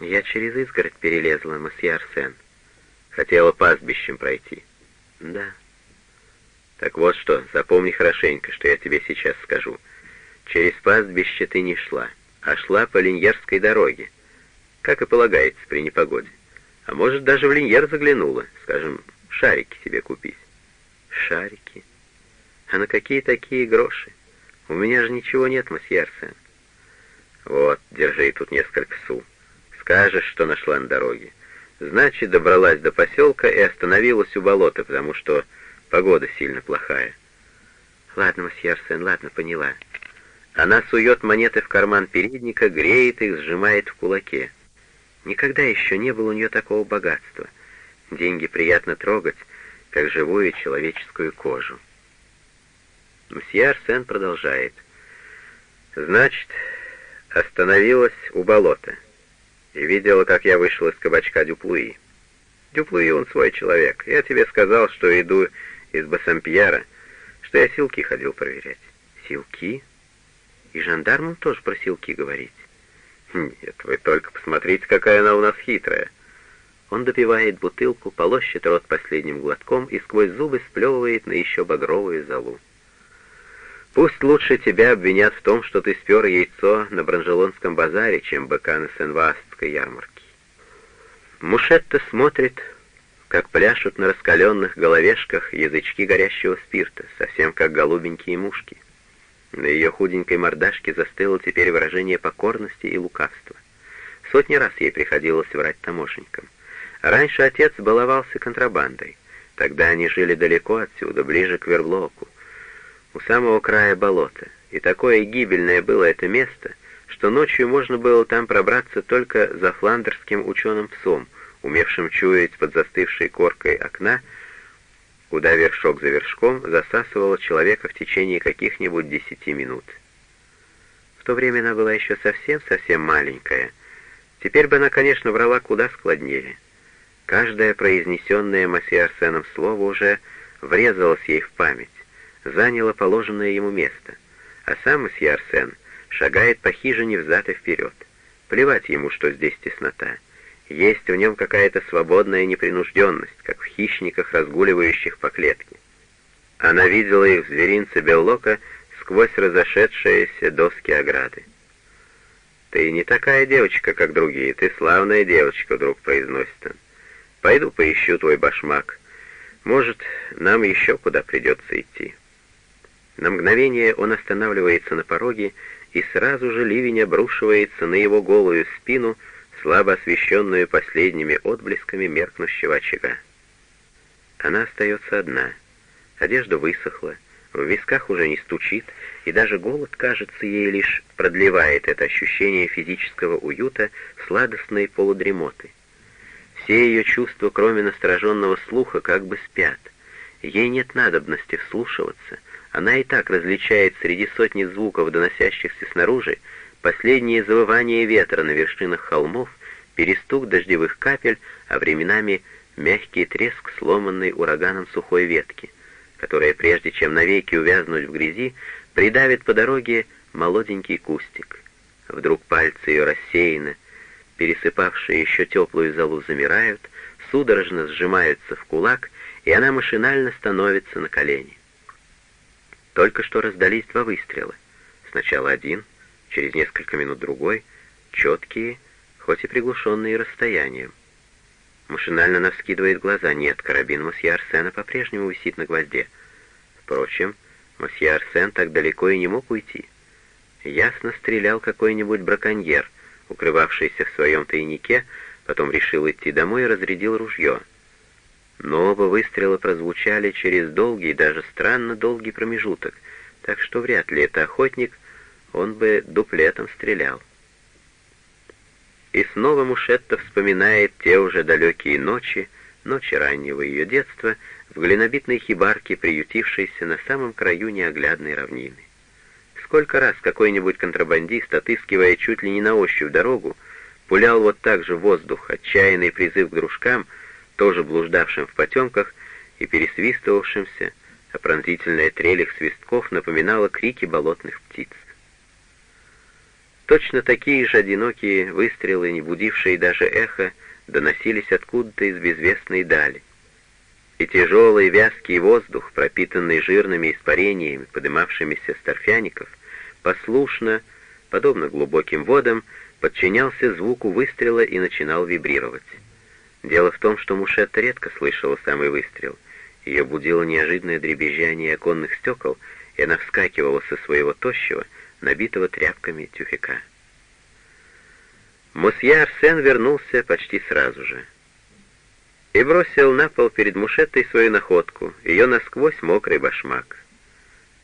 Я через изгородь перелезла, мосье Арсен. Хотела пастбищем пройти. Да. Так вот что, запомни хорошенько, что я тебе сейчас скажу. Через пастбище ты не шла, а шла по Линьерской дороге, как и полагается при непогоде. А может, даже в Линьер заглянула, скажем, шарики себе купить. Шарики? А на какие такие гроши? У меня же ничего нет, мосье Арсен. Вот, держи тут несколько су. Скажешь, что нашла на дороге. Значит, добралась до поселка и остановилась у болота, потому что погода сильно плохая. Ладно, мосье Арсен, ладно, поняла. Она сует монеты в карман передника, греет их, сжимает в кулаке. Никогда еще не было у нее такого богатства. Деньги приятно трогать, как живую человеческую кожу. Мсье Арсен продолжает. «Значит, остановилась у болота и видела, как я вышел из кабачка Дюплуи. Дюплуи он свой человек. Я тебе сказал, что иду из Бассампьера, что я силки ходил проверять». «Силки? И жандармам тоже про силки говорить?» «Нет, вы только посмотрите, какая она у нас хитрая». Он допивает бутылку, полощет рот последним глотком и сквозь зубы сплевывает на еще багровую золу. Пусть лучше тебя обвинят в том, что ты спер яйцо на Бранжелонском базаре, чем быка на Сен-Вастской ярмарке. Мушетта смотрит, как пляшут на раскаленных головешках язычки горящего спирта, совсем как голубенькие мушки. На ее худенькой мордашке застыло теперь выражение покорности и лукавства. Сотни раз ей приходилось врать таможенникам. Раньше отец баловался контрабандой. Тогда они жили далеко отсюда, ближе к Верблоку, у самого края болота, и такое гибельное было это место, что ночью можно было там пробраться только за фландерским ученым псом, умевшим чуять под застывшей коркой окна, куда вершок за вершком засасывало человека в течение каких-нибудь десяти минут. В то время она была еще совсем-совсем маленькая. Теперь бы она, конечно, врала куда складнее. Каждое произнесенное Массе Арсеном слово уже врезалось ей в память заняло положенное ему место, а сам месье Арсен шагает по хижине взад и вперед. Плевать ему, что здесь теснота. Есть в нем какая-то свободная непринужденность, как в хищниках, разгуливающих по клетке. Она видела их в зверинце Беллока сквозь разошедшиеся доски ограды. «Ты не такая девочка, как другие, ты славная девочка», — вдруг произносит он. «Пойду поищу твой башмак. Может, нам еще куда придется идти». На мгновение он останавливается на пороге, и сразу же ливень обрушивается на его голую спину, слабо освещенную последними отблесками меркнущего очага. Она остается одна. Одежда высохла, в висках уже не стучит, и даже голод, кажется, ей лишь продлевает это ощущение физического уюта, сладостной полудремоты. Все ее чувства, кроме настороженного слуха, как бы спят. Ей нет надобности вслушиваться — она и так различает среди сотни звуков, доносящихся снаружи, последние завывания ветра на вершинах холмов, перестук дождевых капель, а временами мягкий треск сломанной ураганом сухой ветки, которая, прежде чем навеки увязнуть в грязи, придавит по дороге молоденький кустик. Вдруг пальцы ее рассеяны, пересыпавшие еще теплую залу замирают, судорожно сжимаются в кулак, и она машинально становится на колени. Только что раздались два выстрела. Сначала один, через несколько минут другой, четкие, хоть и приглушенные расстоянием. Машинально она вскидывает глаза. Нет, карабин мосье Арсена по-прежнему висит на гвозде. Впрочем, мосье Арсен так далеко и не мог уйти. Ясно стрелял какой-нибудь браконьер, укрывавшийся в своем тайнике, потом решил идти домой и разрядил ружье. Но оба выстрела прозвучали через долгий, даже странно долгий промежуток, так что вряд ли это охотник, он бы дуплетом стрелял. И снова Мушетта вспоминает те уже далекие ночи, ночи раннего ее детства, в глинобитной хибарке, приютившейся на самом краю неоглядной равнины. Сколько раз какой-нибудь контрабандист, отыскивая чуть ли не на ощупь дорогу, пулял вот так же воздух, отчаянный призыв к дружкам — тоже блуждавшим в потемках и пересвистывавшимся, а пронзительная трель их свистков напоминала крики болотных птиц. Точно такие же одинокие выстрелы, не будившие даже эхо, доносились откуда-то из безвестной дали. И тяжелый вязкий воздух, пропитанный жирными испарениями, подымавшимися с торфяников, послушно, подобно глубоким водам, подчинялся звуку выстрела и начинал вибрировать. Дело в том, что Мушетта редко слышала самый выстрел. Ее будило неожиданное дребезжание оконных стекол, и она вскакивала со своего тощего, набитого тряпками тюфяка. Мосье Арсен вернулся почти сразу же и бросил на пол перед Мушеттой свою находку, ее насквозь мокрый башмак.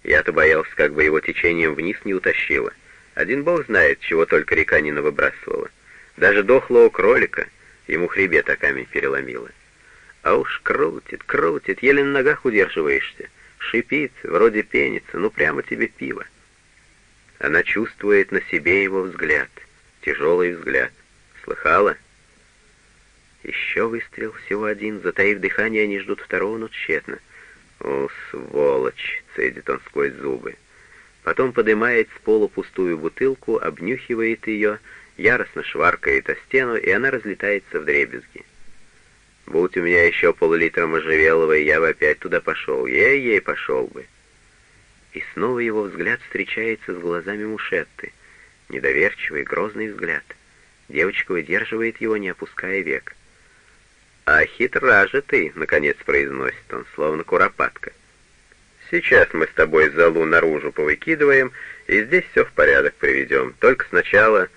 Я-то боялся, как бы его течением вниз не утащило. Один бог знает, чего только река не навыбрасывала. Даже дохлого кролика ему хребет о камень переломило. А уж крутит, крутит, еле на ногах удерживаешься. Шипит, вроде пенится, ну прямо тебе пиво. Она чувствует на себе его взгляд, тяжелый взгляд. Слыхала? Еще выстрел, всего один. Затаив дыхание, они ждут второго, но тщетно. «О, сволочь!» — цедит он сквозь зубы. Потом поднимает с пола пустую бутылку, обнюхивает ее, яростно шваркает о стену, и она разлетается в дребезги. Будь у меня еще пол-литра можжевелого, я бы опять туда пошел. Ей-ей пошел бы. И снова его взгляд встречается с глазами Мушетты. Недоверчивый, грозный взгляд. Девочка выдерживает его, не опуская век. «А хитра же ты», — наконец произносит он, словно куропатка. «Сейчас мы с тобой залу наружу повыкидываем, и здесь все в порядок приведем. Только сначала